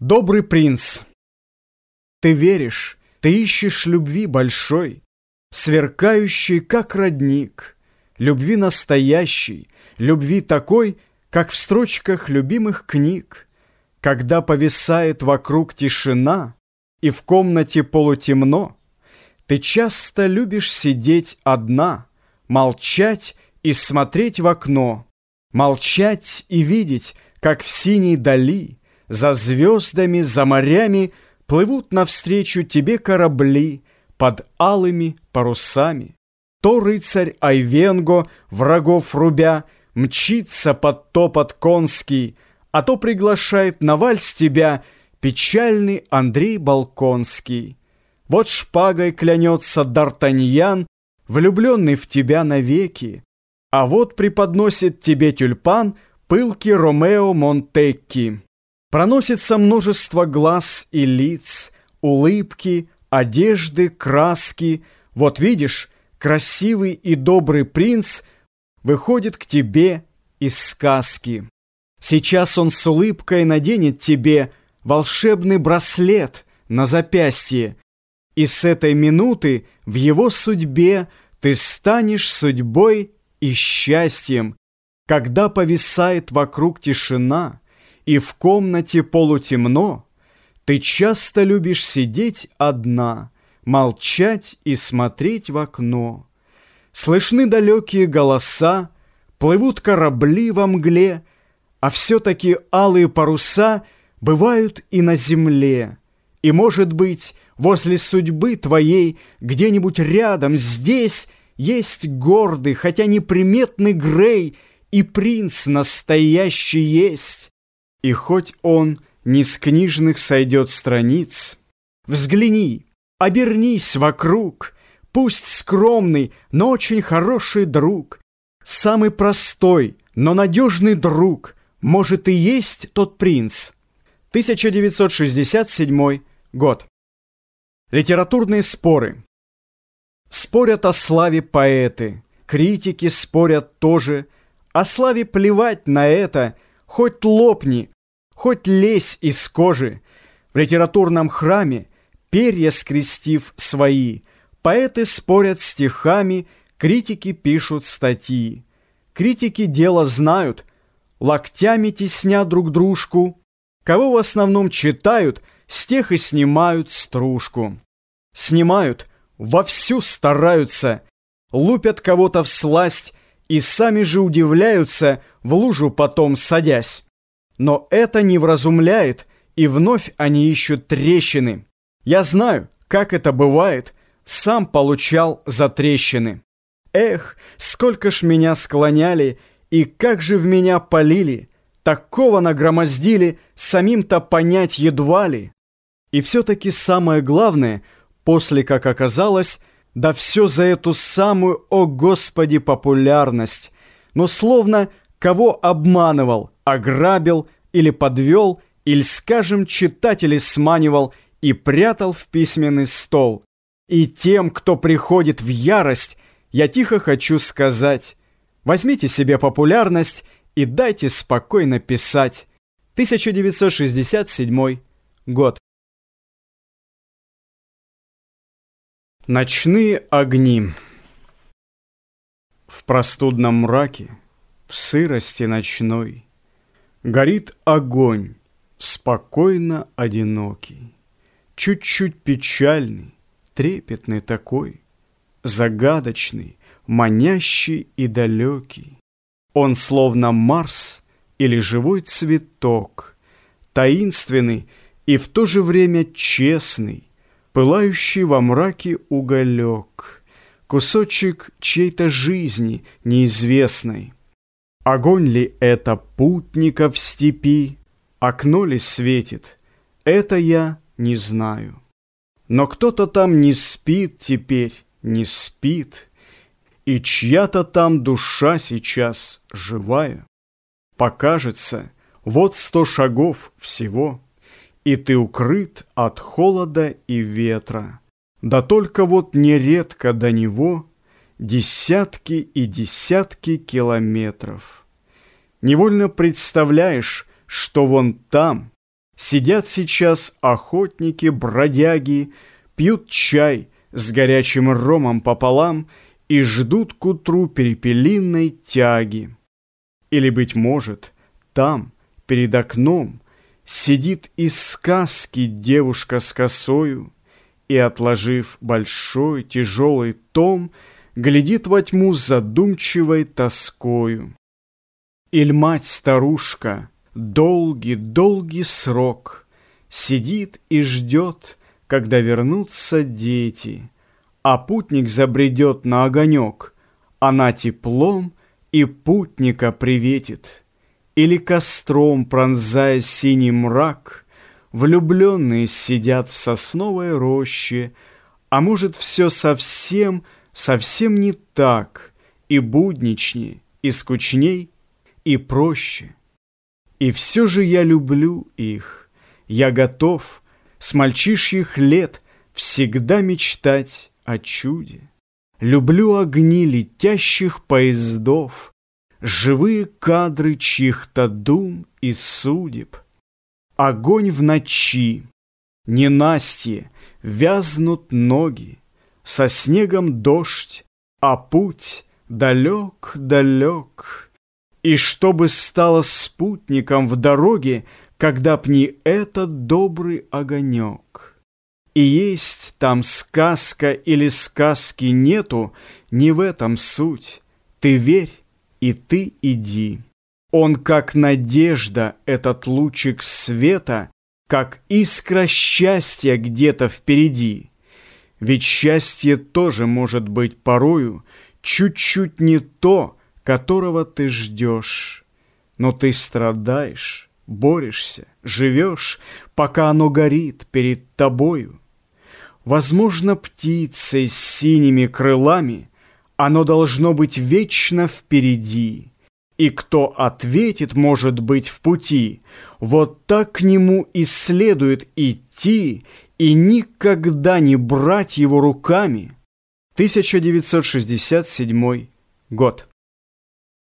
Добрый принц, ты веришь, ты ищешь любви большой, Сверкающей, как родник, Любви настоящей, любви такой, Как в строчках любимых книг, Когда повисает вокруг тишина И в комнате полутемно, Ты часто любишь сидеть одна, Молчать и смотреть в окно, Молчать и видеть, как в синей дали за звездами, за морями Плывут навстречу тебе корабли Под алыми парусами. То рыцарь Айвенго, врагов рубя, Мчится под топот конский, А то приглашает на вальс тебя Печальный Андрей Балконский. Вот шпагой клянется Д'Артаньян, Влюбленный в тебя навеки, А вот преподносит тебе тюльпан Пылкий Ромео Монтекки. Проносится множество глаз и лиц, улыбки, одежды, краски. Вот видишь, красивый и добрый принц выходит к тебе из сказки. Сейчас он с улыбкой наденет тебе волшебный браслет на запястье, и с этой минуты в его судьбе ты станешь судьбой и счастьем, когда повисает вокруг тишина — и в комнате полутемно, Ты часто любишь сидеть одна, Молчать и смотреть в окно. Слышны далекие голоса, Плывут корабли во мгле, А все-таки алые паруса Бывают и на земле. И, может быть, возле судьбы твоей Где-нибудь рядом, здесь Есть гордый, хотя неприметный Грей, И принц настоящий есть. И хоть он не с книжных сойдет страниц, Взгляни, обернись вокруг, Пусть скромный, но очень хороший друг, Самый простой, но надежный друг, Может и есть тот принц. 1967 год. Литературные споры. Спорят о славе поэты, критики спорят тоже, О славе плевать на это – Хоть лопни, хоть лезь из кожи. В литературном храме, перья скрестив свои, поэты спорят стихами, критики пишут статьи. Критики дело знают, локтями тесня друг дружку. Кого в основном читают, с тех и снимают стружку. Снимают, вовсю стараются, лупят кого-то в сласть, и сами же удивляются, в лужу потом садясь. Но это не вразумляет, и вновь они ищут трещины. Я знаю, как это бывает, сам получал за трещины. Эх, сколько ж меня склоняли, и как же в меня полили, такого нагромоздили, самим-то понять едва ли. И все-таки самое главное, после как оказалось, да все за эту самую, о господи, популярность. Но словно кого обманывал, ограбил или подвел, или, скажем, читателей сманивал и прятал в письменный стол. И тем, кто приходит в ярость, я тихо хочу сказать, возьмите себе популярность и дайте спокойно писать. 1967 год. Ночные огни В простудном мраке, в сырости ночной Горит огонь, спокойно одинокий, Чуть-чуть печальный, трепетный такой, Загадочный, манящий и далекий. Он словно Марс или живой цветок, Таинственный и в то же время честный, Пылающий во мраке уголек, Кусочек чьей-то жизни неизвестной. Огонь ли это путника в степи, Окно ли светит, это я не знаю. Но кто-то там не спит теперь, не спит, И чья-то там душа сейчас живая. Покажется, вот сто шагов всего — и ты укрыт от холода и ветра. Да только вот нередко до него десятки и десятки километров. Невольно представляешь, что вон там, Сидят сейчас охотники, бродяги, Пьют чай с горячим ромом пополам И ждут к утру перепелиной тяги. Или, быть может, там, перед окном, Сидит из сказки девушка с косою И, отложив большой тяжелый том, Глядит во тьму задумчивой тоскою. Иль мать-старушка, долгий-долгий срок, Сидит и ждет, когда вернутся дети, А путник забредет на огонек, Она теплом и путника приветит. Или костром, пронзая синий мрак, Влюбленные сидят в сосновой роще, А может, все совсем, совсем не так, И будничней, и скучней, и проще. И все же я люблю их, я готов С мальчишьих лет всегда мечтать о чуде. Люблю огни летящих поездов, Живые кадры чьих-то дум и судеб. Огонь в ночи, ненастье, вязнут ноги, Со снегом дождь, а путь далек-далек. И чтобы стало спутником в дороге, Когда б не этот добрый огонек. И есть там сказка или сказки нету, Не в этом суть. Ты верь, и ты иди. Он как надежда, этот лучик света, Как искра счастья где-то впереди. Ведь счастье тоже может быть порою Чуть-чуть не то, которого ты ждешь. Но ты страдаешь, борешься, живешь, пока оно горит перед тобою. Возможно, птицей с синими крылами оно должно быть вечно впереди. И кто ответит, может быть, в пути, вот так к нему и следует идти и никогда не брать его руками. 1967 год.